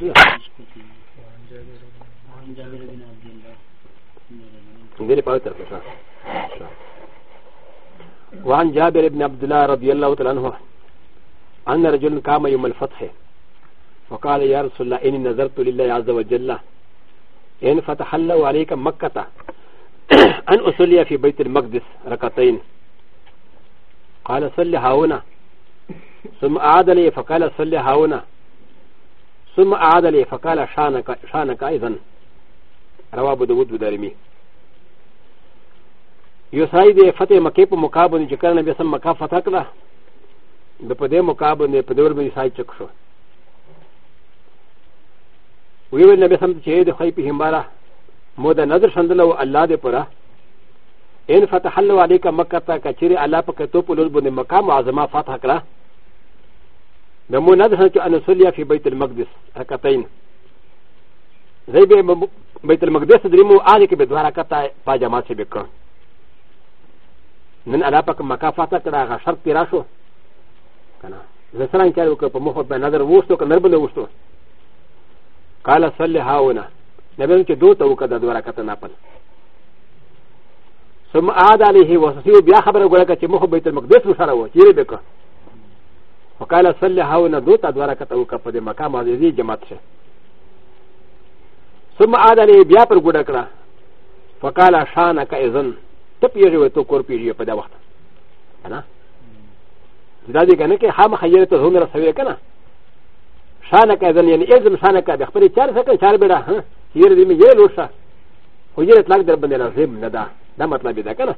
بده غير بعد ترفع وعن جابر بن عبد الله رضي الله تعالى عنه أن رجل قام يوم الفتح فقال يا رسول الله إني نذرت لله عز وجل إن فتح الله عليك مكة أن أصلي في بيت المقدس ركعتين قال صلي هاونا ثم أعاد لي فقال صلي هاونا ثم عاد لي فقال شانك, شانك ايضا رواه ابو داود بدارمي یو سړی د فتح مکې په مقا باندې چې کله نبی سم مکا فتح کړه د په دې مقا باندې په دور باندې سای چک شو وی ویل نبی سم چې د خی په همباره مو د نظر شندل او الله دې پره ان فتح الله علیک مکه تا کچری الله په کتو په لور باندې مقام اعظم فتح کړه نمونه ده چې ان صلیا فی بیت المقدس رکعتین زی به بیت المقدس دریمو آلی کې به دوه رکعت په جماعت سره وکړ نن انا پک مکه فاته کړه هغه شرط پیرا شو کنه زه سره انکار وکړ په مخ په نظر وښتو کنه بل وښتو قال صلی هاونه نبی چې دوه تو کړه دوه رکعت نه پد ثم عاد علیه وصیو بیا خبره وکړه چې مخ بیت المقدس وشاره و چیرې وکړه وقال صلى هاونا دوتا دوركتا وكا في مكان عزيزي جماتشه ثم عاد لي بيابر غودكرا فقال شانك اذن تبيغي وتوكور بيجي في وقت انا لذلك انا كي حام خيرت هم رسوي كنا شانك اذن يعني اذن شانك بخبري چار سكن چار بيدا ها يردي مي يلوشا ويرت لاك دربندلا زيم ندا دا مطلب دا كنا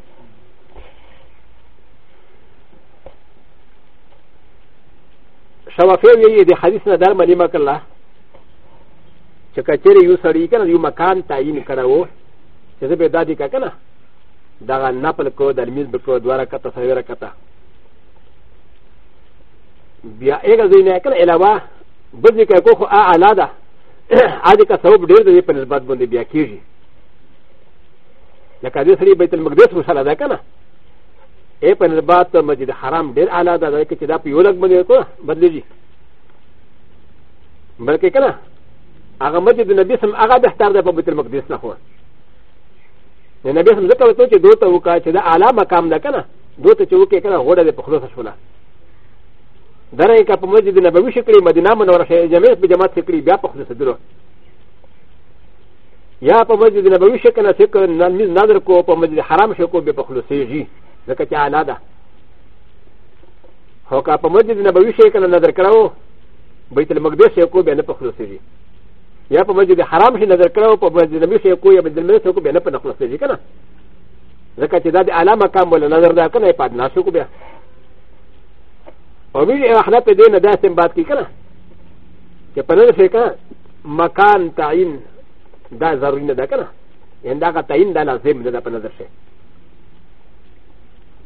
شوافیو یې د حدیث نه در ملي مکله چې کچېرې یو سړی کنه یو مکان تعیین کړو چې زه به دادی کا کنه دغه نپل کو د المیز بکو دواره کته سویره کته بیا هغه ځای نه کنه علاوه بل ځای کې کوخه اعلی ده اځي کا ثواب ډیر دی په نسبت باندې بیا کیږي لکه دې سړي بیت المقدس مصلی ده کنه ا په نسبت مسجد حرام ډیر اعلی ده دا چې دا په یو لګ باندې کو بدلیږي بلکې کنه هغه مسجد نبی سم هغه بهتر ده په بیت المقدس نه خو نبی سم ځکه وته چې دوته وکا چې دا اعلی مقام ده کنه دوته چې وکې کنه غوړه ده په خلوص شوله درې کا په مسجد نبوي شکرې مدینه منوره شي جمعیت په جماعت شکرې بیا په خلوص درو یا په مسجد نبوي شکل نه څوک نظر کو په مسجد حرام شکو به په خلوصيږي ځکه چې اعلی ده خو که په مسجد نبوي شي که نه نظر کړی و بیت المقدس یې کو بیا نه په خلاصېږي یا په مسجد حرام شي نظر کړی و په مسجد نبوي شي کو یا بیت المقدس یې کو بیا نه په نه خلاصېږي که نه ځکه چې دا د اعلی مقام بله نظر ده که نه یې په ادنا شو کو بیا او ویل احنا په دې نه دا استنباط کړي که نه چې په نظر شي که نه مکان تعین دا ضروري نه ده که نه یعنې دا هغه تعین دا لازم نه ده په نظر شي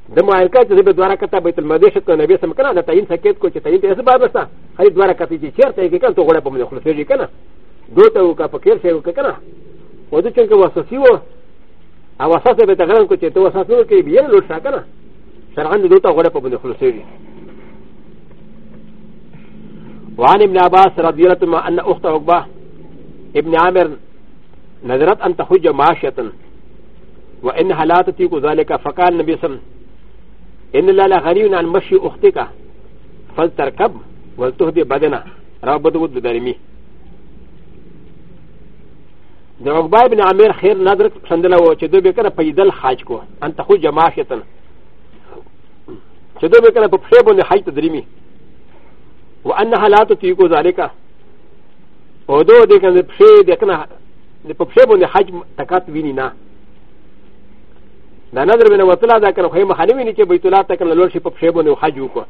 د معارکه چې به دوه کته بیت المقدس ته نبی سم کنه دا تعین سکیت کو چې تعین ته سبب نشته هر دوه کته چې چیرته کې کنه ته غوړه په منځ خلصېږي کنه دوه ته وکا فکر شي وکا کنه و د چنګ واسسی و او واسسه به تغلن کو چې ته واسسو کې بیا لوټ شا کنه شرعن دوه ته غوړه په منځ خلصېږي وعن ابن عباس رضي الله عنه ان اخت عقبه ابن عامر نظرت ان تخرج معاشيه وانها لا تطيق ذلك فقال النبي صلى الله عليه وسلم ان الله لا غني عن مشي اختك فلتركب ولتهدي بدنا رابط ود درمي د عقبه ابن عامر خیر نظر سندله و چې دوی به کنه پیدل حاج کو ان تخو جماعتن چې دوی به کنه په پښه باندې حج تدریمي و ان حالات تی کو ذالک او دو دې کنه پښه دې کنه په پښه باندې حج تکات ویني نه دا نظر بنه وتلا دا کنه خو مخانه ویني چې بیت الله تک لور شي په شیبونه او حج وکړه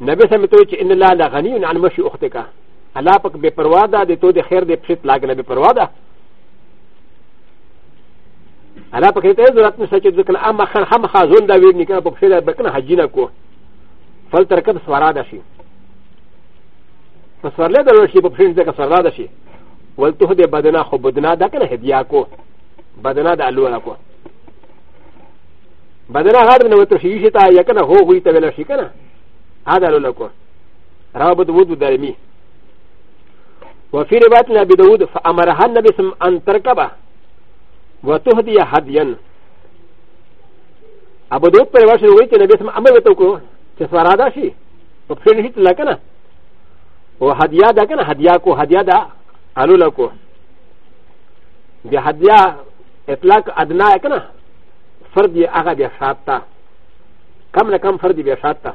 نبی سم ته چې ان الله لا غنی عن مشي اختک الله پک بے پروا ده د تو د خیر د پښت لاګنه بے پروا ده الله پک ته ضرورت نشته چې ځکه اما خر هم خازون دا ویني کنه په شیبه بکنه حج نه کو فل ترکب سوارا ده شي په سوارله د لور شي په شیبه ځکه سوارا ده شي ولته د بدنا خو بدنا ده کنه هدیه کو بدنا د الو لکو بدنا غار نه وته شي شي تا یکنه هو غوي ته ولا شي کنه هذا الو لکو رابط ود درمي وفي روايه ابي داود فامرها النبي سم ان تركبه وتهدي هديا ابو داود پر واشه وی ته نبی سم امر وته کو چې سوارا ده شي په پښین هیڅ لکنه او هدیا ده کنه هدیا کو هدیا ده الو لکو بیا هدیا اطلاق ادنا ہے کہ نا فرد یہ آگا بیا شاد تھا کم نہ کم فرد بیا شاد تھا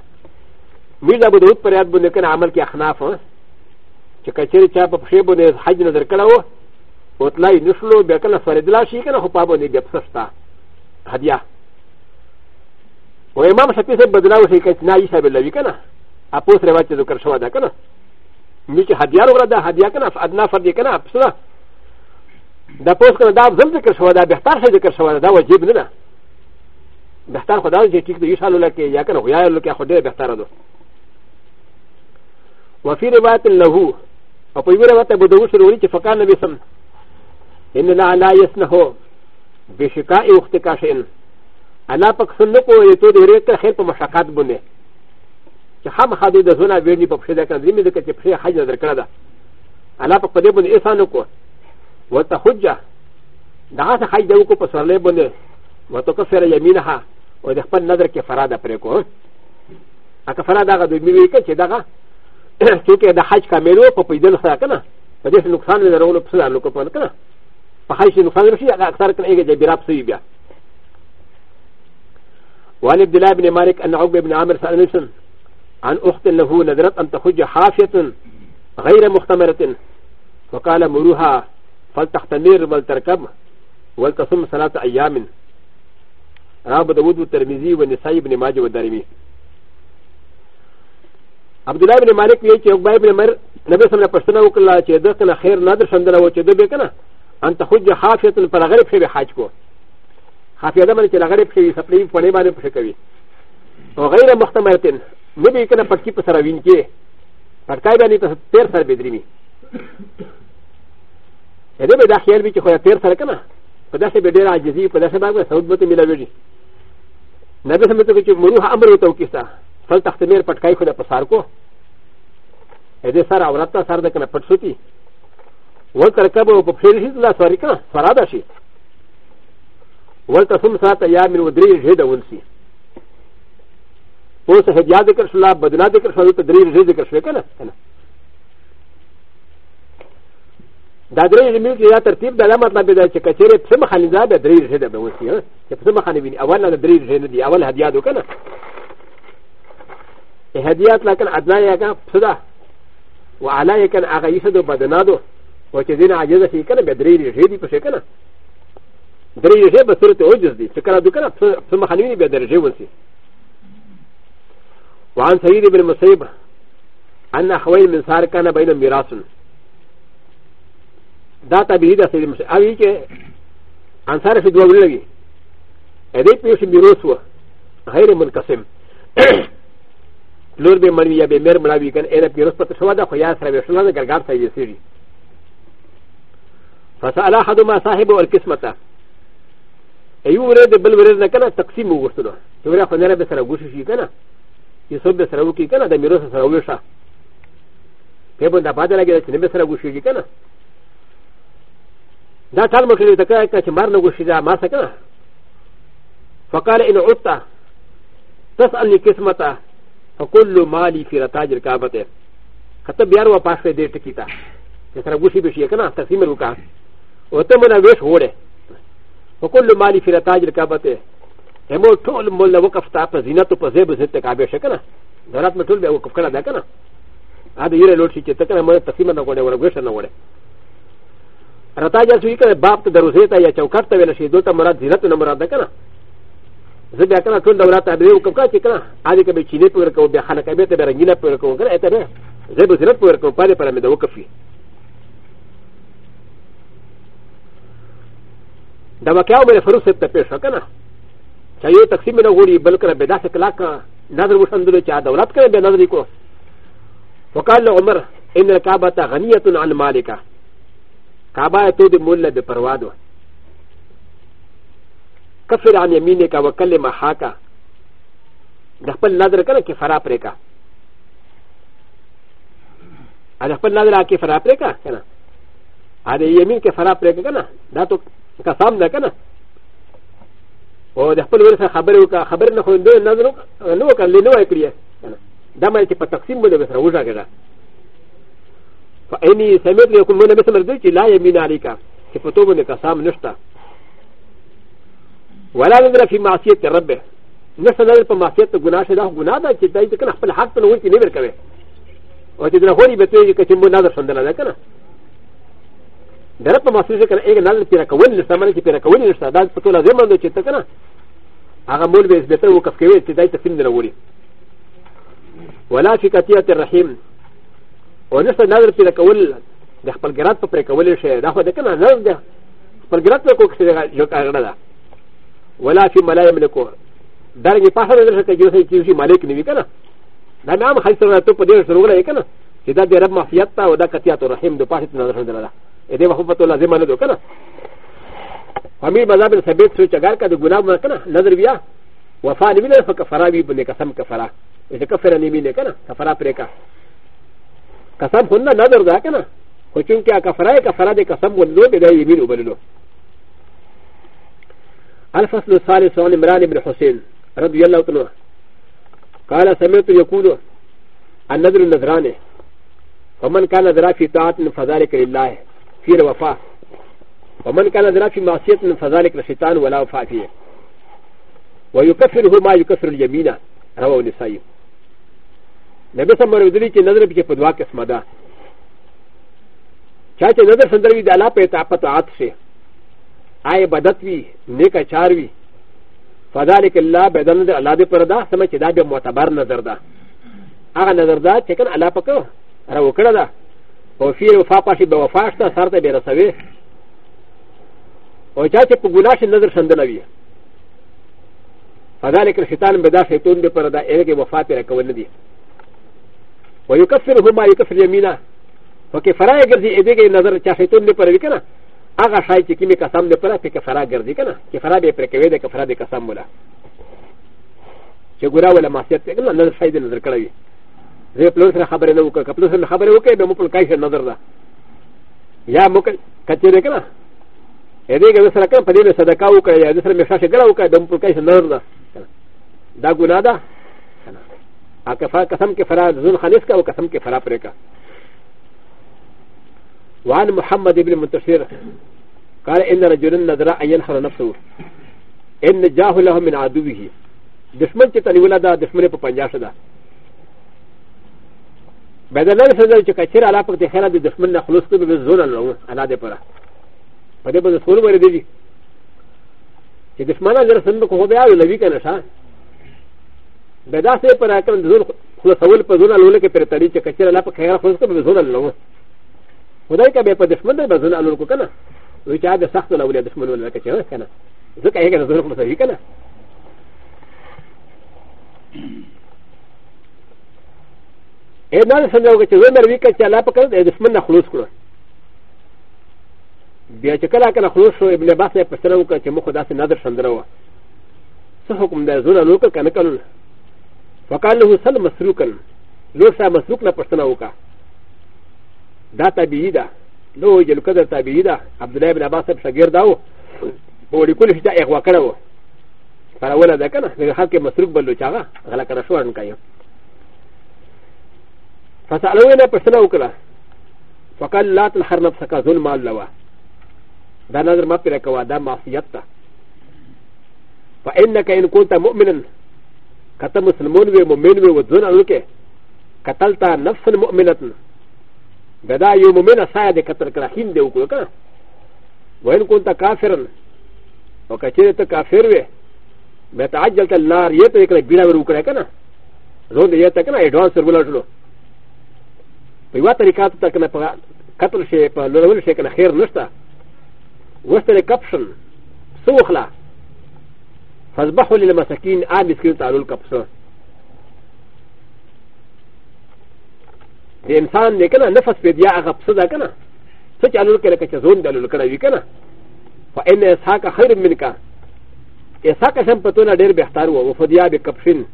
میرزا بدعود پر یاد بنے کہ عمل کے اخناف ہوں چې کچری چا په پښې باندې حج نظر کړو او تلای نشلو بیا کله فریدلا شي کنه خو په باندې بیا پسستا هدیا او امام شفیع صاحب بدلاو شي کچ نای صاحب لوي کنه اپوس روایت ذکر شو دا کنه می چې هدیا وګړه دا هدیا کنه ادنا فرد کنه پسلا だポスカダーズルクシュワダ、ベターシェルクシュワダはジブナ。ベターホダージェキクユシャルケヤカノウヤルケホデベタード。ワフィレバテルラウアポイブラバテブドウシュウリキファカナビサン。インナアライスナホビシカイウテカシン。アラパクスノコウエトデレクヘルプマシャカトブネ。چې هم خادو د زونه ویډي په پښه ده کنه دې مې د کچې پښه حج در کړه ده الله په دې باندې احسان وکړ و ت ح ج ة だがさはじゅうこされぼね、わとかせれやみなは、おでぱんなぜかファラダプレコー。あかファラダがどみみかちだが、とけだはじかめろ、ポピデルサーカナ、パデスのサンデルのプサーのコパンカナ、パハシのサンデルシアがされたエゲでビラプスイビア。وعن عبد الله بن مالك ان عقبه بن عامر سال نفسه عن اخت له نذرت ان تخرج حافيه غير مختمره وقال مروها فلتختمر ولتركب ولتصم صلاة أيام راب داود الترمذي والنسائي بن ماجه والدارمي عبد الله بن مالك وی چې عقبه بن عمر نبی صلی الله علیه وسلم وکړه چې د کنه خیر نه در شندل و چې د به کنه ان تخج خافیه پر غریب شی به حاج کو خافیه ده باندې چې غریب شی سپلی په نه باندې پښه کوي او غیر مختمرتن نبی کنه پټکی پر سره وین کې پټکای باندې تیر سر بدرمی ا د ه به دا خیال وي چې خو تیر سره که نه په داسې به ډېره عاجزي په داسې باندې سعود به ته میلاوېږي نه داسې مته چې مروح امر ورته وکېسته فل تختمیر پټکای خو د په سار کو ا دې سر عورت ته سر د که نه پټ سوتي ولته رکب او په پښې شي دا سواري که نه فراده شي ولته سم ساعته یا من درې ژېډه ولسي اوس هدیا ذکر شولا بدنا ذکر شولا ته درې ژې ذکر شوې که نه که نه だどれにみきやたてぃだらまたべだちかちれ、つまはにだべだれじゃべおしよ。つまはにび、あわなだれじゃべ、あわなでやどかな。えはでやたかん、あだやかん、ぷだ。わあらやかん、あがいさどばだなど。おちでなあじゃしかな、べだれじゃべぷしかな。だれじゃべするとおじずで、ちからどかな、つまはにべだれじゃべおし。わんさいでべるもせば。あんなはわいみさかなばいのみらすん。だたびだせるもし、あびけ、アンサーフィドウルギー。エレピューシミロスワ、ハイレムンカセム。ルベマリアベメルマラビケンエレピュースパトシュワダフォヤサベシュワダガガサイディシリ。ファサアラハドマサヘボウルキスマタ。エユレデブルレナカナタクシムウストナ。トラファネラベサラゴシシキカナ。ユソベサラウキカナ、デミロサラウシャ。ペブンダバダラゲラチネベサラゴシシキカナ。だたまきりたかかちまのごしだまさかな。فقال إن عدت تسألني كسمتا فكل مالي في رتاج الكعبة حتى بيارو باشي دير تكيتا يسرى غوشي بشي كنا تقسيم الوكا وتمنا ويش هوري فكل مالي في رتاج الكعبة همو طول مولا وقف تا زينتو بزيب زيت كعبة شكنا دولات مطول بوقف كنا دا كنا هذا يرى لوشي تكنا ما تقسيم نقول ولا غوشي نقول ラタジャーシーカー、バーとダルゼータやチョカタウェルシードタマラディラトナマラデカナ。ゼビアカナトンダウラタビューカカチカナ、アリカビチネプルコ、ビハナカベテベラギナプルコ、エテベ、ゼブゼラプルコ、パレパラメドウカフィ。ダマキャウメフルセプテペシャカナ。チャヨタクシミナウリ、ベルカベダセクラカ、ナズウサンドルチャダウラカベナズリコ。フォカルオマ、エンルカバタ、ハニアトンアンマリカ。كابا يتود مولا ببروادو كفر عن يمينك وكلم حاكا دخل نظر كان كفرا بريكا دخل نظر كفرا بريكا كان هذا يمين كفرا بريكا كان داتو كسام ده كان او دخل ورثة خبر وكا خبر نخون دو نظر نو كان لنو يكريه دا ما يتي پا تقسيم بده بسر وجه كده فاني سمعت لكم من مثل ذلك لا يمين عليك كفتوب انك سام نشتا ولا نذر في معصيه ربه نشتا نذر في معصيه غناه شدا غناه دا چې دای کنه خپل حق په لور کې نیور کوي او چې دغه هوري به ته چې مو نظر سندل نه کنه درته معصيه کنه یو نل پیرا کول لسمنه چې پیرا کول نشتا دا په ټول ځمن دو چې ته کنه هغه مول به اسبته وکف کوي چې دای ته فلم نه وړي ولا في قطيعه الرحيم و ن س ت نظر في الكول د خپل ګرات په پریکول شي دا خو د کنه نظر ده خپل ګرات په کوک شي یو کار نه ده ولا في ملائم لکو درنګ په هغه نظر کې جوړ شي چې مالک نیوي کنه دا نام خلص نه ته په دې سره ولا کنه چې دا د رب معصیت تا او دا کتیات رحیم د پاهت نظر نه ده ا دې محبت الله زمانه ده کنه فامي بذاب الثبت سو چګار کا د ګناه نه کنه نظر بیا وفا نیوي نه فکفرا وی بنه قسم کفرا اذا كفر نیوي نه کنه کفرا پریکا قسم خونه نظر ده کنه خو چونکه کفره کفره د قسم ولو به د یمین وبللو الفصل الثالث عن عمران بن حسين رضي الله عنه قال سمعت يقول النذر النذران ومن كان نذرا في طاعة فذلك لله في الوفاء ومن كان نذرا في معصية فذلك للشيطان ولا وفاء فيه ويكفره ما يكفر اليمين رواه النسائي なべさまるでりきなぜぴけぷどわけすまだ。チャチェなぜさんだりであらぺたぱたあつし。あいばだつび、ねかちゃるび。ファダリケラベダンであらでぷらだ、さまちだびもたばなぜだ。あがなぜだ、チェケンあらぱか、あらおからだ。おフィールファパシベオファシタ、サータベラサウェイ。おチャチェプグラシなぜさんだり。ファダリケシタンベダシトンでぷらだ、エレゲボファテレカウンディ。ويكفرهما يكفر يمينا وكفرا يجري اديك نظر شافتون لبركنا اغا شاي تكيمي كسام لبرا في كفرا جري كنا كفرا بيبركوي كفرا بكسام ولا شغورا ولا ماسيات كنا نظر شاي نظر كلاوي زي بلوس خبر نو كبلوس خبر وكي بمقل كايش نظر دا يا مقل كتير كنا اديك مثلا كان بدي صدقه وكا يا مثلا مشاشه كلا وكا بمقل كايش نظر دا دا غنادا アカファカサムケファラズルハネスカオカサムケファラプレカ وعن محمد بن منتصر قال إن رجلا نظر أن ينحر نفسه إن جاه له من عدوه دشمن تتني ولدا دشمن ببنجاش دا بعد ذلك سنزل كثير على فقط خيرا دشمن نخلص كبه بالزون اللهم أنا دي برا فده بذل سورو برده دي چې دشمنان لرسن کو خو بیا لوي کنه ښا ب د ا س ه پر اکن د زور خلاصول په زور لول کې پر تړي چې کچره لا په خیر خلاص کې زور لول خدای کا به په دشمن به زور لول کو کنه وی چې دا سخت لول دشمن ولا کې چوه کنه ځکه هغه د زور خلاصوي کنه اې دا څنګه وکړي چې زور وی کې چې لا په کړ د دشمن نه خلاص کړو بیا چې کله کله خلاص شو ابن عباس یې پسره وکړ چې مخ داسې نظر شندره و څه حکم دی زور لول کنه کنه فقال له سل مسروقا لور سا مسروق نه پښتنه وکا دا طبيعي ده نو یې لکه در طبيعي ده عبد الله بن عباس په شګر داو په وړي کول شي دا یو کړو پر اوله ده کنه دغه حق مسروق بل چاغه غلا کړ شو ان کایو فسالوه نه پښتنه وکړه فقال لا تنحر نفسك ظلم الله دا نظر ما پیرا کوا دا معصیت تا فإنك إن كنت مؤمنا カタムスルモンウェイモメンウェイウォズナウケカタルタナフンモメナトンベダユモメナサイデカタルカラヒンデウクルカウェンコンタカフェルンオカチェレタカフェルウェイメタアジャルタラリエテレカビラウクレカナゾンディエテカナエドアンセルウォルジュノウィワタリカタカナパカトルシェパロウルシェカナヘルナスタウォステレカプションソウハラ فاذبحوا للمساكين آب اسكيل تعالوا الكبسة د انسان دی کنه نفس په بیا هغه پسه ده کنه څه چې الول کړه چې زون دلول کړه وی کنه فإن إسحاق خير منك إسحاق شم پتونه ډېر بهتر وو وفدیا به کپشن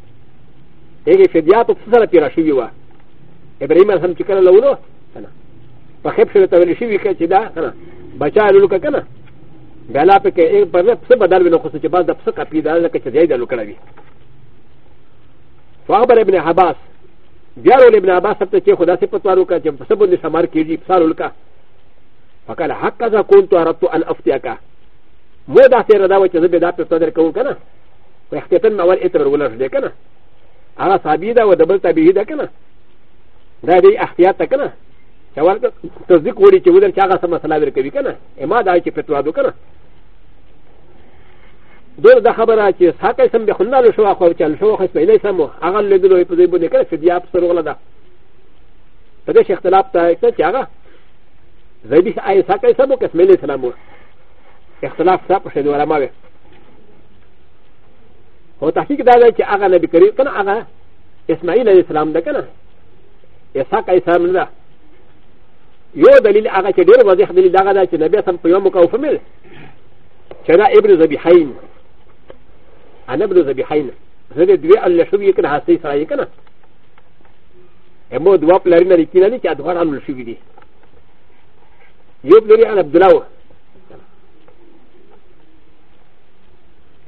هغه فدیا په سره پیرا شوی و ابراهيم هم چې کله لولو کنه په خپ شوی ته ویل شوی چې دا کنه بچا الول کنه ベラペケエバレプセバダルのコスチバダプセカピダーケチディダルカラビファーバレブネハバスビアロレブネハバステチェホダセパトワルカジャンプセブンディサマーキジプサルカファカラハカザコントアラトアンアフティアカモダセラダウチェベダプトデルカウカナファケテンマワエテルウルデカナアラサビダウダブルタビヒダカナダディアフティアタカナ ا ل ت ز د ي ق و ر ي چې ودر چې هغه سم مسله ورکوي که نه اما دا چې فتوا دو که نه دور د خبره چې ساکه سم به خندل شو خو چې شو خو پیدا سم هغه لګلو په دې باندې کړ چې بیا په سر ولدا په دې اختلاف ته چې هغه زیدی آی ساکه سم کو اسماعیل السلام اختلاف صاحب شه دوه ما وي هو تحقیق دا دی چې هغه نبی کریم کنه هغه اسماعیل علیه السلام ده کنه اسحاق علیه السلام نه ده یو دلیل هغه چې ډېر واضح دلیل هغه ده چې نبی سم په یو مکوفه مل چې دا ابن ذبیحین انا ابن ذبيحين هذا دوي الله شو يكن هاسي سرا يكنا امو دوا بلارينا لكينا لك ادوار عن الشو دي يوب دري عن عبد الله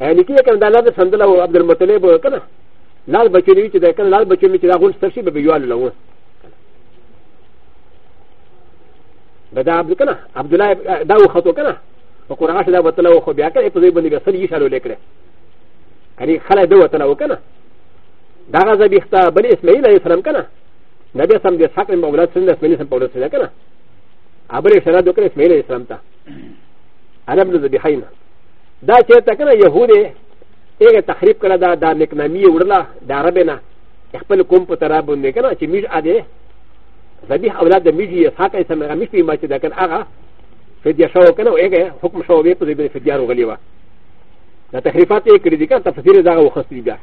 لكي يكن دا لاد سند الله عبد المطلب كنا لال بچني وچ دا كنا لال بچني وچ دا غون سترشي به يوال لو بدا عبد كنا عبد الله داو خطو كنا وقرعاش دا وتلو خو بیا کړې په دې باندې به سړي شالو لیکره کني خلای دو وطن وکنه دا غزا بیخته بل اسماعیل علیه السلام کنه نبی اسلام دې حق په اولاد سند اسماعیل سم په اولاد سند کنه ابر اشاره وکړه اسماعیل علیه السلام ته انا ابن ذبیحین دا چې تا کنه يهودي ایګه تخریب کړه دا د نکنامی وړله د عرب نه خپل قوم په تراب باندې کنه چې میج اده ذبیح اولاد د میج اسحاق اسلام هغه میج په ما چې دا کنه هغه فدیه شو کنه او ایګه حکم شو به په دې فدیه راغلی و ا ت ح ر ي ف ا ت ي ك ر د ي ك ا تفسير د ا غ و خ ص ي ب ا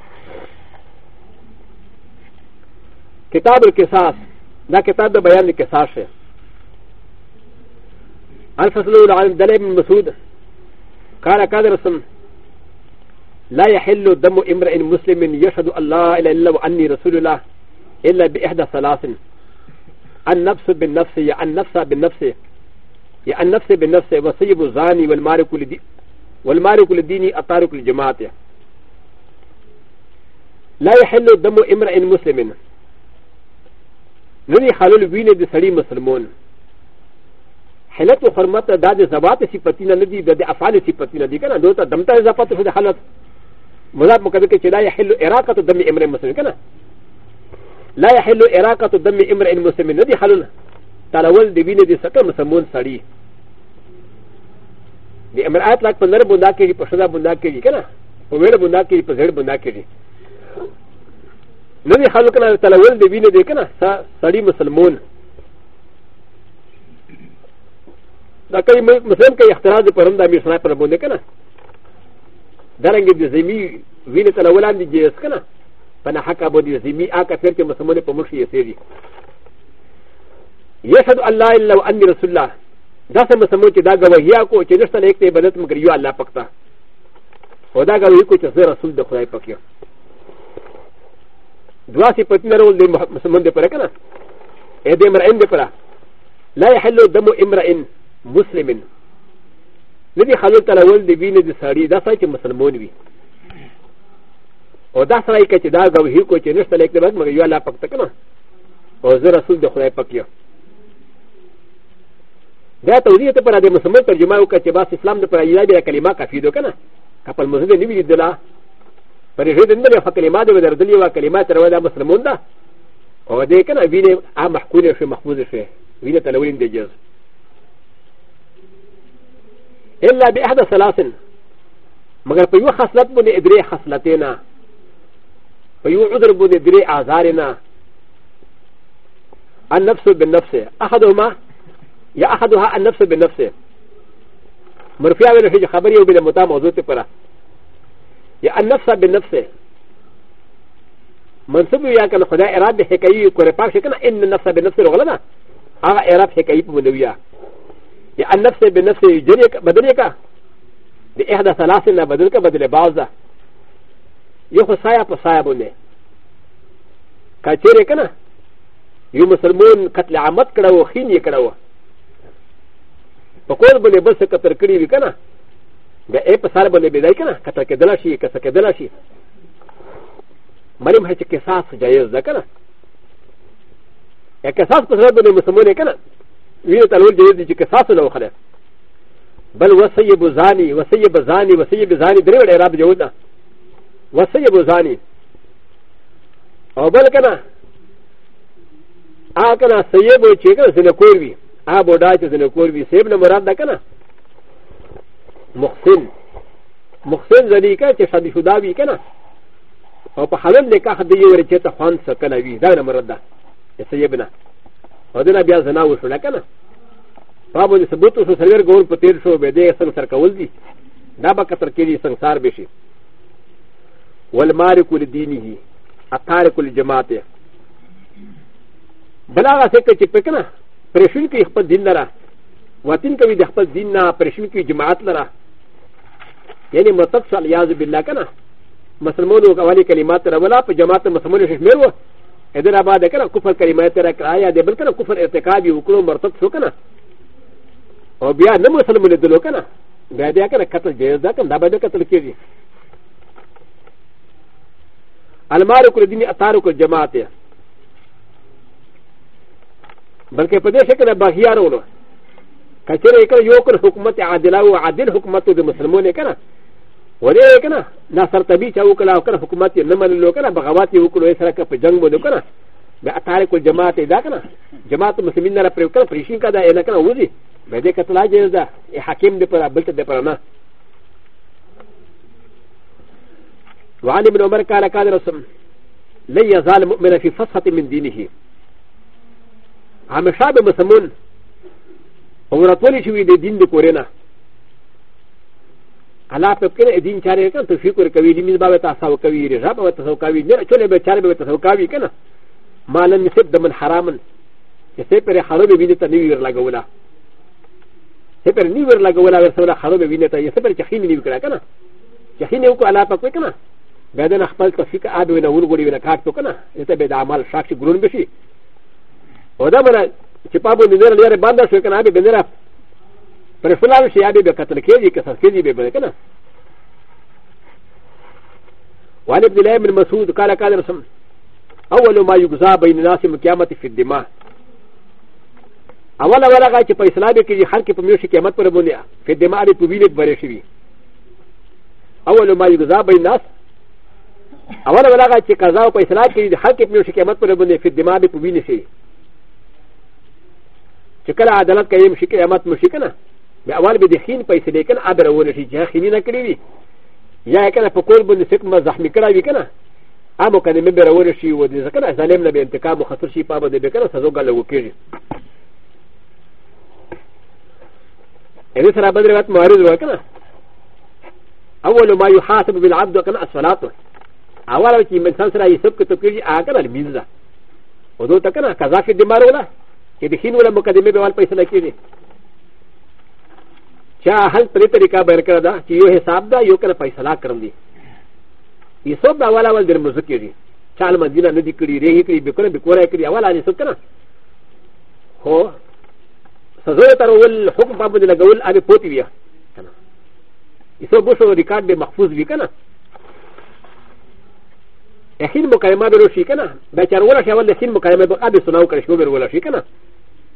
كتاب القصاص دا كتاب د بيان القصاص شه الفصل العالم د ابن مسعود قال قادر سم لا يحل دم امرئ مسلم يشهد الله الا الا واني رسول الله الا باحدى ثلاث النفس بالنفس يا النفس بالنفس يا النفس بالنفس وسيب الزاني والمارك والمارك لديني أطارك لجماعة لا يحل دم امرئ مسلم نري حلال وين بسري مسلمون حلت و حرمت دا د زبات صفتینه ندی د د افعال صفتینه دی کنه دوته دمته اضافه شو د حالت مذاب مقدر کې چې لا يحل اراقه دم امرئ مسلم کنه لا يحل اراقه دم امرئ مسلم ندی حلل تلول دی وینه د سکه مسلمون سړی د امرات لک په نر بندا کېږي په ښځه بندا کېږي که نه په ویړه بندا کېږي په زړه بندا کېږي نو د خلکو نه تلول د وینې دی که نه سړي مسلمون دا کوي مسلم کوي اختراع د پرم د امیر صنایع پر باندې که نه دارنګې د زمي وینې تلول هم د جیز که نه په نه حقه باندې زمي آ کافر چې مسلمان په مخ یې سېږي یشهد الله الا واني رسول الله だせもそもちだがわやこちですたねえばだともくりよあらぱくた。おだがわこちですらすんでくらいぱきよ。どわしぱきなろうでもそもんでぱらかな。えでもらえんでぱら。らやはろでもいむらえん、ムスリミン。なぜはろたらわんでびねでさりださいちもそもんび。おださらいかちだがわやこちですたねえばだともくりよあらぱくたかな。おずらすんでくらいぱきよ。だと言うと、パラディムスメント、ジマウカチバス、イスラムのパラディアカリマカフィドカナ、カパルムズディビディラ、パリジュディンディアカリマドウダルディアカリマタラダムスラムンダ、オディカナビネアマクリシュマフズシェ、ウィネタラウィンディジャズ。إلا بأحد ثلاثين مگر په یو خصلت باندې ادري خصلتینا په یو عذر باندې ادري آزارینا النفس بالنفس أحدهما یا احدها النفس بنفسه مرفيا ولا شيء خبر يوم بالمتا موضوع تبرا يا النفس بالنفس منصب يا كان خدا إرادة حكاية كوري باك شكنا إن النفس بالنفس رغلنا هذا إرادة حكاية بمنوية يا النفس بالنفس جريك بدنيك دي إحدى ثلاثنا بدلك بدل بعضا يخو سايا بسايا بني كاتيري كنا يو مسلمون قتل عمد كنا وخين يكنا وخين په کول بلې بس کتر کړي وي که نه د ای په سر بلې بېدای که نه کتر کېدلی شي کسه کېدلی شي مریم هڅه قصاص جایز ده که نه یا قصاص په سر بلې مسلمان که نه وینه تلول جایز دي چې قصاص نه وخلی بل وسیب زانی وسیب زانی وسیب زانی درې وړې راب جوړ ده وسیب زانی او بل که نه آ که نه سیب چې که نه سنکور وي アボダチズのコービセブのモラダカナモクセンモクセンザリカチェシャディフダビカナオパハレンデカハディヨレチェタファンサカナビザナモラダエセブナオデナビアザナウシュラカナパブディスブトスセルゴープテルショベデーサンサカウルディダバカタケリサンサービシウォルマリコリディニヒアタリコリジャマティ بلاغه سکه چې پکنه پرشن کې خپل دین لره وطن کوي د خپل دین نه پرشن کې جماعت لره یعنی مرتب سال یاذ بالله کنه مسلمانو کوالي کلمات را ولا په جماعت مسلمانو شمیر و ادر آباد کنه کفر کلمات را کرایا دی بل کنه کفر ارتکاب یو کړو مرتب شو کنه او بیا نه مسلمان دلو کنه بیا بیا کنه قتل جایز ده کنه دا به قتل کیږي المارو کل دین اتارو کل جماعت بلکہ پدے سے کہ باغیار ہو لو کچرے کر یو کر حکومت عادلہ و عادل حکومت دے مسلموں نے کنا ورے کنا نہ سر تبی چاو کلا کر حکومت نہ من لو کنا بغاوت یو کلو اسرا کا جنگ بو کنا بے اتارے کو جماعت ادا کنا جماعت مسلمین نہ پر کر پریشین کا دا اے کنا وزی بے دے قتل اجز دا حکیم دے پر بلت دے پر نہ وعن ابن عمر قال قال رسول لن يزال مؤمن في فصحة من دينه همشه به مسلمان او راتولی شوی د دین د کورینا الله په کې دین چارې کنه توفیق ورکوي لمیز باب تاسو کوي رضا باب تاسو کوي نه چله به چارې به تاسو کوي کنه مال نسب د من حرامن چې څه پر حرام ویني ته نیو ور لګولا څه پر نیو ور لګولا ورسوله حرام ویني ته څه پر چخین نیو کړه کنه چخین یو کو الله په کې کنه بعدن خپل توفیق اډو نه ورغړي نه کاټ تو کنه ته به د عمل شاکې ګرون بشي و دا منا چې پابو بنر لري باندې شو کنه ابي بنر پر فلان شي ابي به قتل کېږي که سر کېږي به بنه کنه وعن ابن الله بن مسعود قال قال رسول اول ما يجزى بين الناس مقامه في الدماء اول اول هغه چې په اسلام کې هر کې په میوشي قیامت پر باندې په دماء لري په وینې باندې شي اول ما يجزى بين الناس اول اول هغه چې قضا په اسلام کې هر کې په میوشي قیامت پر باندې په دماء لري په وینې شي چې کله عدالت کوي مشي قیامت مشي کنه بیا اول به د خین پیسې لیکن ابر ول شي چې خینی نه کړی وي یا کنه په کول باندې سک ما زخمی کړی وي کنه امو کنه مې بر ول شي و دې ځکه ظالم نه به انتقام خطر شي پابه دې کنه سزا ګل وکړي اې سره بدر وخت معرض وکنه اول ما يحاسب بالعبد وكان الصلاه اول چې انسان سره یې سب کتب کړي اګر المنزه ودو تکنه قضا کې دمارولا ا د هین ولا مقدمه به ول فیصله کیږي چا هل په دې طریقه بیان کړه دا چې یو حساب دا یو کله فیصله کړم دي یسوب دا والا ول درمز کیږي چال مدینه ندی کړي ری کړي به کړه به کوره کړي اول ان سکنا هو سزو تر ول حکم په باندې لګول ابي پوتي بیا کنه یسوب شو ریکارډ به محفوظ وی کنه اخين مكالمه بلو شي كنا دا چرولا شي ول اخين مكالمه بقا دي سناو كرش بو برولا شي كنا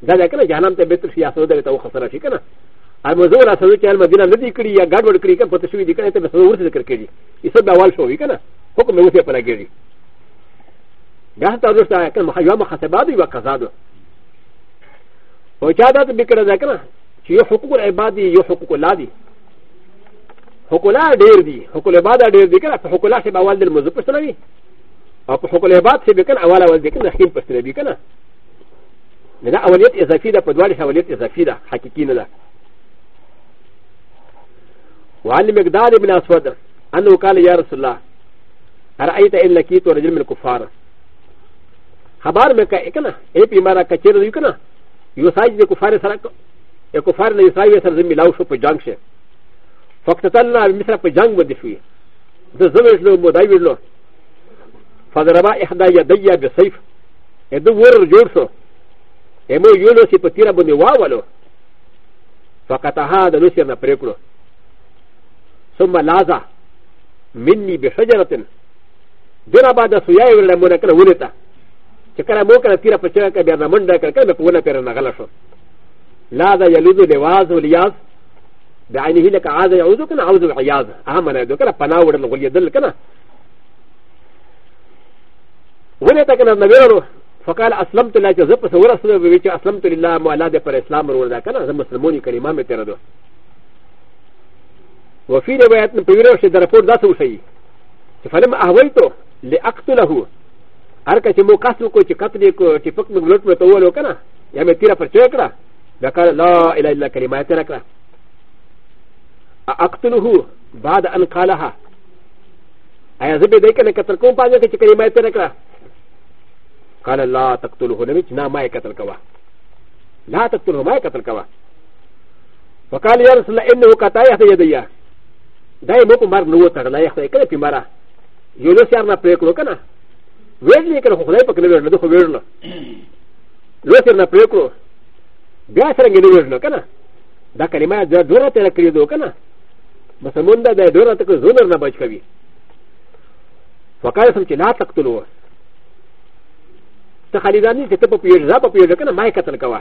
دا دا كنا جهنم ته بيتر شي اسو دا ته خسرا شي كنا المزور اسو چې المدينه ندي کړی یا گاډ ور کړی کنا پته شوی دي کنا ته بسو ور ذکر کړی ایسو دا وال شو وی کنا حکم نو سي پلا کړی دا ته ورستا کنا محیا محاسبات وی وقزادو او چا دا ته بکړه دا کنا چې یو حقوق العباد یو حقوق الله دي حقوق الله ډیر دي حقوق العباد ډیر دي کنا حقوق الله شی باول د مزور پښتنوي او په حقوق العباد چې بکنه اول اول دې کنه حکیم پسته دې کنه نه دا اولیت اضافي ده په دواله اولیت اضافي ده حقيقي نه ده وعن مقدار ابن اسود انه قال يا رسول الله ارايت ان لقيت رجل من الكفار خبر مې کا کنه اي پیمارا کچیر دی کنه یو ساج دې کفار سره کفار نه یسای سره زمي لاو شو په جنگ شه فقط تلنا مصر په جنگ باندې شوې د زویل نو مودای ویلو فضربا احدا يديا بسيف ادو ور جورسو امو يولو سي پتيرا بني واولو فقطها دلوسيا نا پريكلو ثم لازا مني بشجرة دنا بعد سويا ولا مونكنا ولتا چکر مو کنا تیرا پچا کا بیا منڈا کر کنا پونا پیر نہ غلط شو لازا يلذ لواز ولياز بعينه لك عاذ يعوذ كنا عوذ عياذ اهم انا دو كنا پناوڑ لغلي دل كنا سمعت كان النبي فقال اسلمت لله جزب فسورة سنة بيتي اسلمت لله مولاد پر اسلام رو ذاك انا مسلموني كان امام تردو وفي روايات نبيرو شي درفور داسو شي فلما اهويتو لاقتله اركا چه مو قتل کو چه قتل کو چه فق مغلط میں تو ولو کنا یا میں تیرا پر چکرا ذکر لا اله الا کلمات رکرا اقتله بعد ان قالها ایا زبې دې کنه کتر کوم پاجه چې کلمات رکرا قال لا تقتله نبي نا ما يقتل كوا لا تقتله ما يقتل كوا فقال يا رسول الله انه قطع يحيى يديا دای مو په مرګ نو تر لا یخته کړه په مرا یو له سیار نه پریکړو کنه ویل نه کړه خدای په کله ورنه دوه ویل لو سیار نه پریکړو بیا سره نه ویل نه کنه دا کلمه د ډوره تل کړی دو کنه مسلمان دا د ډوره تک زونر نه بچ کوي فقال سم چې لا تقتلوه ته خلیدانی چې ته په پیژ ځا په پیژ کنه ما قتل کوا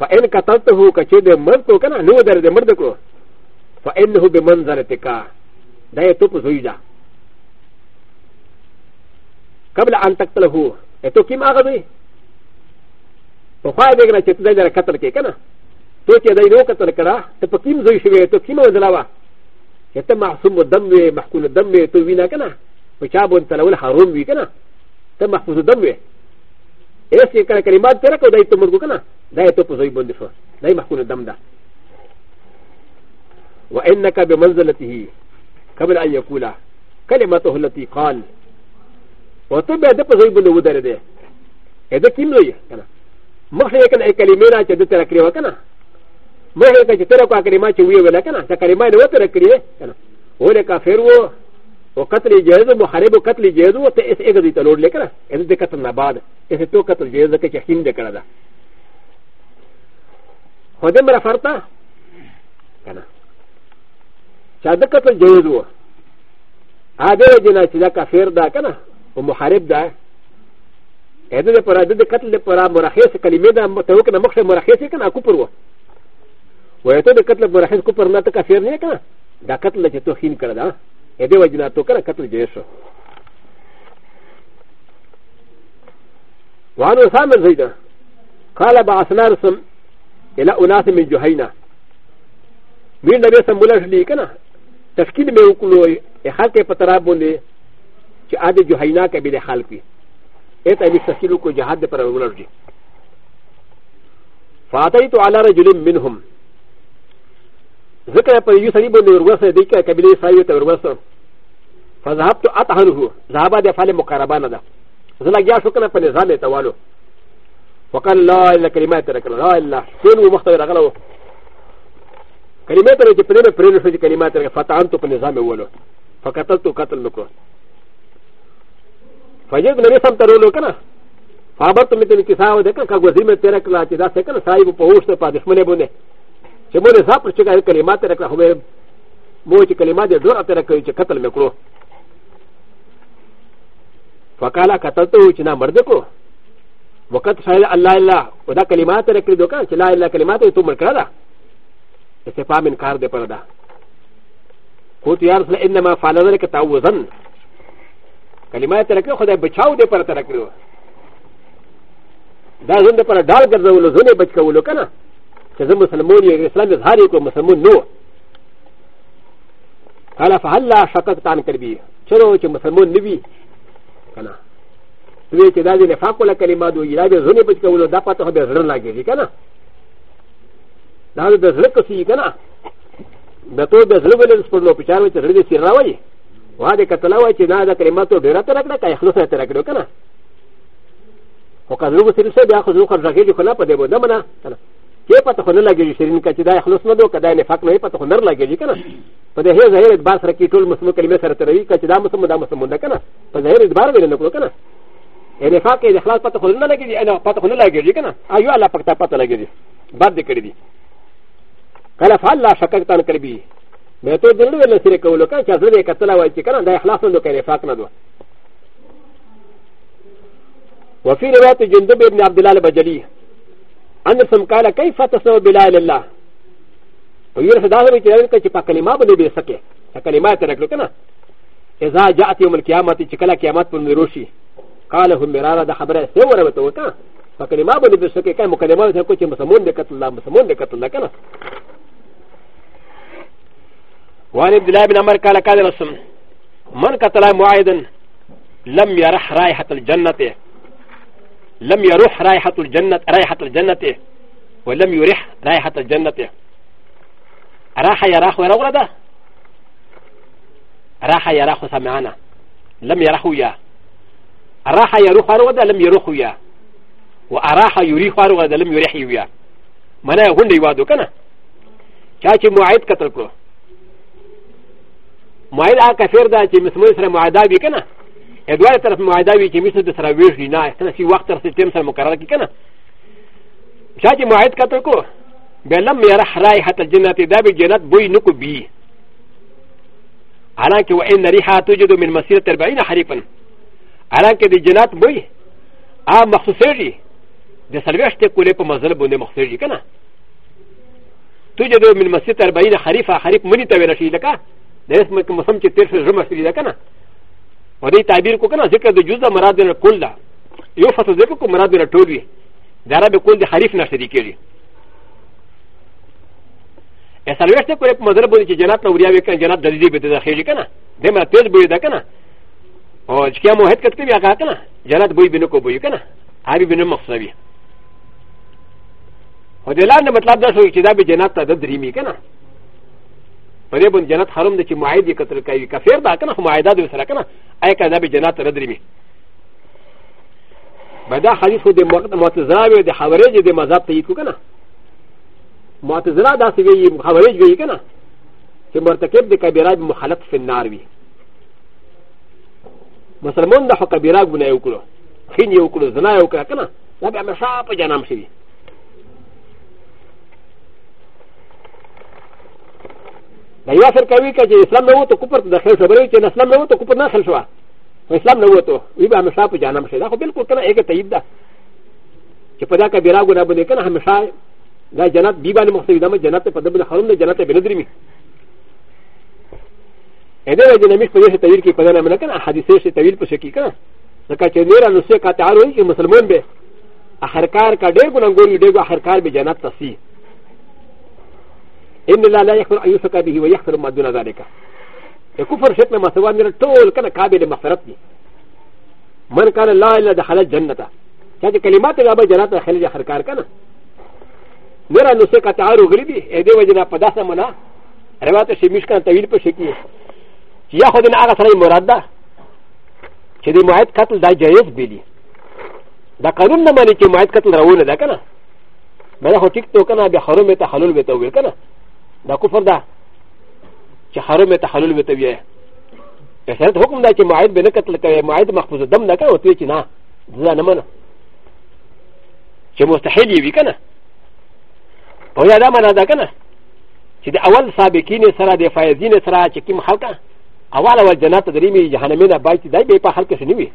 فإن قتلته کچې د مرد کو کنه نو در د مرد کو فإنه بمنزلتك دا یې تو په زوی دا قبل ان تقتله ته کیم هغه دی په خوا دې کنه چې ته دې قتل کې کنه تو چې دې نو قتل کړه ته په کیم زوی شوی ته کیم ودلاوه چې ته معصوم الدم محکول الدم ته وینا کنه په چا بون تلول حرام وی کنه ته محفوظ دم وي اس یې کله کلمات تیر کو دای ته مرګ کنه دای ته په زوی باندې شو دای محفوظ دم ده وانك بمنزلته قبل ان يقول كلمته التي قال وتبع ده په زوی باندې ودرې ده اده کیم لوی کنه مخه کنه کلمې نه چې د تیر کړو کنه مخه کنه چې تیر کو کلمات چې وی ولا کنه دا کلمې نه وته کړې کنه ولې کافر وو وقتل جائز ومحارب وقتل جائز وتأس إيجاد يتلور لكرا إذا دي قتل نباد إذا تو قتل جائز كي يحين دي كرا دا خودم رفرتا كنا شاد قتل جائز و هذا جنا شدا كافر دا كنا ومحارب دا إذا دي پرا دي قتل دي پرا مرخيص كلمة دا متوقنا مخشى مرخيص كنا كفر و ويتو دي قتل مرخيص كفر نا تكافر نيكنا دا قتل جتو حين كرا دا ا د ي وجنا تو كان كتل جيشو وعن اسامه زيدا قال بعثنا رسم الى اناس من جهينه من نبي سمولا شدي كنا تشكيل من وكلو خلق پترابوني چې ا د جهينه كبير خلقي ا ت ا ل ي تشكيل کو جهاد پر ولرجي فاتيت على رجل منهم ذكر ا يو سريب ن ورس ديك كبيري سايو تورس فذهبت اطعنه ذهب د فعل مقاربان ده زلا جا شو كنا فنزال توالو وقال لا الا كلمات تركنا لا الا كل مختار غلو كلمات ترك بريم بريم شو كلمات ترك فتعنت فنزام ولو فقتلت قتل مكرو فجد نبي سم ترولو كنا فابرت مثل كساو ده كنا كغزيمه تركلا تدا سكن سايب پوشت پا دشمنه بونه چې مو نه ځاپ چې کله کلمات راکړه خو مو چې کلمات دې ډور اته راکړي چې قتل وکړو فقالا قتل ته چې نه مرد کو وقت سایل الله الله ودا کلمات راکړي دوکا چې لا الله کلمات ته مر کړه استفهام انکار دې پر ده قلت يا رسول انما فعل ذلك تعوذا کلمات راکړي خدای بچاو دې پر تر کړو دا زنده پر ډال ګرځول زونه بچ کولو کنه كذا مسلمون يا اسلام يظهر يكون مسلمون نو قال فهل لا شككت عن كربي شنو مسلمون نبي كنا دوی چې دا د نفاق ولا کلمات وي دا به زونه پچ کولو دا پته به زړه لګي کنه دا د زړه کسي کنه د تو د زړه ولر سپړلو په چارو چې زړه سي راوي وا دې کتل وای چې دا د کلماتو ډیر تر کړه کای خلاص تر کړه کنه او کله وګورئ چې بیا خو زه خرځه کې خلا په دې بده منه کنه ي ب ت خ ن ل ا ج ي شرين كتي دا يخلص ندو كدا نفاق نو ي ب ت خ ن ر ل ا ج ي كنا فده هي ظاهر ادبار سركي طول مسلم كلمة سرطروي كتي دا مسلم دا مسلم دا كنا فظاهر ادبار بينا نقول كنا نفاق ا خلاص ب ت خ ن ل ا ج ي انا ب ت خ ن ل ا ج ي كنا ايو الله پكتا پتا لاجي دي بعد دي كردي قال فعل لا شكك تان كربي بيتو دلو ولا سري كولو كان چازل كتلا واي كنا دا يخلص ندو كنا نفاق ندو وفي رواية جندب ابن عبد الله البجلي ان سم قال كيف تسوى بلا اله الا الله ويرى سداد بيتي كي كلمه بني بيسكي كلمه ترك لكنا اذا جاءت يوم القيامه تشكلا قيامات بن روشي قال هم مرارا ده خبره سوره وتوكا فكلمه بني بيسكي كان مكلمه تكوتي مسمون دكت الله مسمون دكت الله كنا وعن عبد الله بن عمر قال قال رسول من قتل معاهدا لم يرح رائحه الجنه لم يروح رائحة الجنة رائحة الجنة ولم يرح رائحة الجنة راح يراخ ورورد راح يراخ سمعنا لم يرح يا راح يروح ورورد لم يروح يا وأراح يريح ورورد لم يرح يا منا يهون يوادو كنا شاشي معايد قتل كرو معايد آ كفير دا شي مسمون سر معادا بي كنا دوه طرف معاهده وي چې مثل د سره ویژني نه سي وخت تر سیستم سره مقرره کړي که نه چا چې معاهد قتل کو بیا لم یرح رایحة الجنت دا به جنت بوی نه کو بي حالانکه وان ریحه توجد من مسیرة اربعین حریفا حالانکه د جنت بوی هغه مخصوصېږي د څلوېښت کولې په مزل باندې مخصوصېږي که نه توجد من مسیرة اربعین حریفه حریف منی ته ویل شي لکه د اسم مسم چې تېر شو ژمه شوي ده که نه و دې تعبیر کو کنه ذکر د جزء مراد نه کول دا یو فصل ذکر کو مراد نه ټول وي دا عرب کول د حریف نه شری کېږي اسلوېشته کوي په مدر باندې چې جنات نو وریاوي کنه جنات د دې به داخلي کنه دې ما تیز بوي دا کنه او چې کوم وخت کته بیا هغه کنه جنات بوي بنو کو بوي کنه هاري بنو مقصد وي هو دلانه مطلب دا شو چې دا به جنات ته د دریمي کنه パレブンジャナタハロンでキマイディカトルカイカフェルダーカナマイダドウサラカナアイカダビジャナタレディミバダハリフでモテザーウェイでハワレジでマザテイクカナモテザラダセビーハワレジビーカナキマテケブでカビラビモハラフェンナービマサルモンダホカビラグネウクロフィニウクロザナウカカナラビアマシャーパジャナムシビー دا یو اثر کوي چې اسلام نه وو ته کفر ته داخل شوی چې اسلام نه وو ته کفر نه داخل شوی و اسلام نه وو ته وی به همیشه په جانم شي دا خو بالکل کنه یو تایید ده چې په دا کبیره ګناه باندې کنه همیشه دا جنت دی باندې مخسوی دا مې جنت په دبل حرم نه جنت به ندرمي ا دې وجه نمیش په دې تعویل کې په نه کنه حدیثه شي تعویل په شکی کنه ځکه چې ډیر نو څه کاته اړوي چې مسلمان به اخرکار کا ډېر ګناګور وي ډېر اخرکار به جنت تصیح ان الله لا يغفر ان يشرك به ويغفر ما دون ذلك الكفر شرك ما سوى من الطول كان قابل مغفرة من كان لا الا دخل الجنة هذه كلمات الابا جنات خليج خركار كان نرى نسيك تعارو غريبي ايدي وجنا پداسا منا روات شميش كان طويل پر شكي يا خود ان آغا سرعي مراد دا چه دي معايد قتل دا جائز بيلي دا قانون نمانی چه معايد قتل روونه دا کنا مدا خو ٹک تو کنا بیا حرم تحلل بتاویل کنا دا کفر ده چې حرم تحلل وته وي شرط حکم دا چې معاید به نه قتل کوي معاید محفوظ دم نه کوي وته چې نه ځا نه منه چې مستحیل وي کنه او یا دا معنا ده کنه چې د اول سابقین سره د فایزین سره چې کوم خلک اول اول جنات دریمې جهنمینه بایت دی به په خلک سره نیوي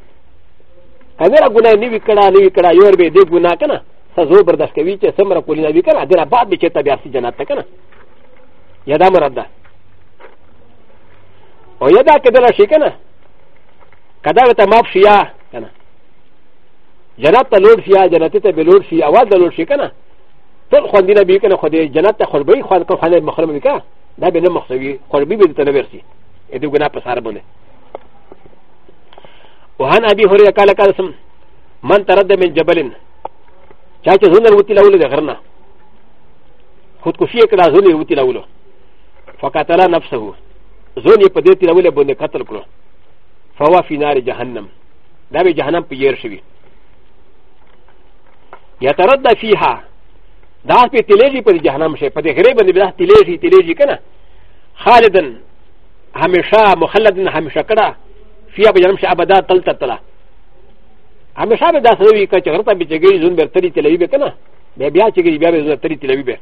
کمره ګناه نیوي کړه نیوي کړه یور به دې ګناه کنه سزو برداشت کوي چې سمره کولی نه وی کنه دره بعد به چې تبیا سي جنات ته کنه やだもらだ。おやだけどらしいかな。かだがたまふしやかな。ジャナタローシア、ジャナティタベローシア、ワザローシカナ。トルコンディナビーカナホデジャナタホルビー、ホンコハネマホルミカ、ダビナマホビー、ホルビビタネベシー。エドグナパサーボネ。و ه ن ابي هريره قال كالسم من ترد من جبل شاشه زنر وتي لولو غرنا خود كشيك لا زنر وتي لولو فقتل نفسه زون یې په دې تیرولې باندې قتل کړو فوا فی نار جهنم دا به جهنم په یېر شوی یتردد فیها دا په تلیږي په جهنم شي په دې غریب باندې به تلیږي تلیږي کنه خالدن همیشه مخلدن همیشه کړه فیها به جهنم شي ابدا تل تل همیشه به دا سوي کچ غرته به چګي زون به تری تلوي به کنه به بیا چګي بیا به زون تری تلوي به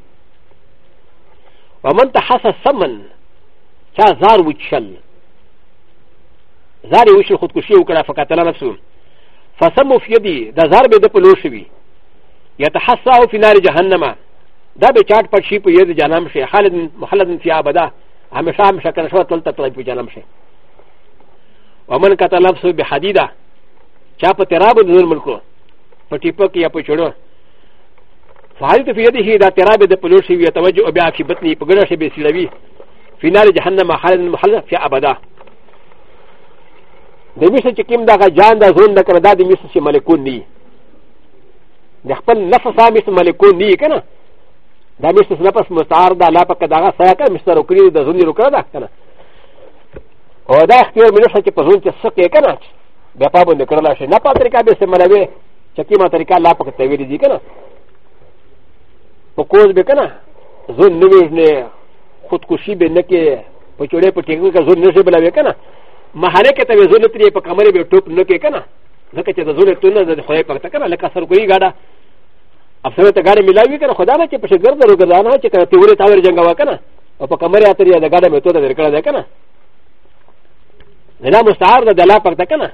ومن تحس سمن چا زار وچل زار وچل خودکشی وکړه فقتل نفسه فسمو في يدي دا زار به د پلوشوي يتحسا في نار جهنم دا به چاټ پټ شي په ید جانم شي خالد مخلد فی ابدا همیشه همیشه کنه شو تل تل په جانم شي ومن قتل نفسه بحديده چا په تراب د ظلم کو په ټیپک یا په چړو فهل في يده دا ترابي دا بلوشي ويتوجه بها في بطني بغنشي بسلوي في نار جهنم خالد محل في أبدا د میسه چې کوم دغه جان د زون د کنه دا د میسه چې ملکون دی د خپل نفس سامس ملکون دی کنه دا میسه نفس مستعار ده لا پکې دغه سیا کنه مستر وکړي د زون یې وکړه ده کنه او دا اختیار مینه چې په زون کې سقې کنه بیا پابند کړل شي نه پاتریکا به سملوي چې کیما طریقہ لا پکې تویل دي کنه په کوز به کنه زون نه وژنې خودکشي به نه کې په چوړې په ټیکو کې زون نشي بلاوي کنه محله کې ته زون ترې په کمرې به ټوپ نه کې کنه ځکه چې د زون ټول نه د خدای پکته کنه لکه سر کوي گاډه افسر ته گاډه ملاوي کنه خدا نه چې په شګر درو ګرځانه چې ته تیورې تاور جنگوا کنه او په کمرې اترې د گاډه مې ته درکړه ده کنه دا مستعار ده د لا پکته کنه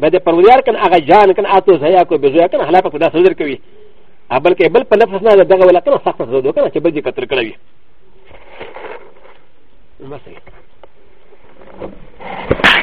به د پرویار کنه هغه جان کنه اتو زیا کو بزویا کنه هلا په خدا سر کوي ا بلکې بل په لفظ نه دغه ولا کنه سخت څه دوه کنه چې بل دې کتر کړی مثلا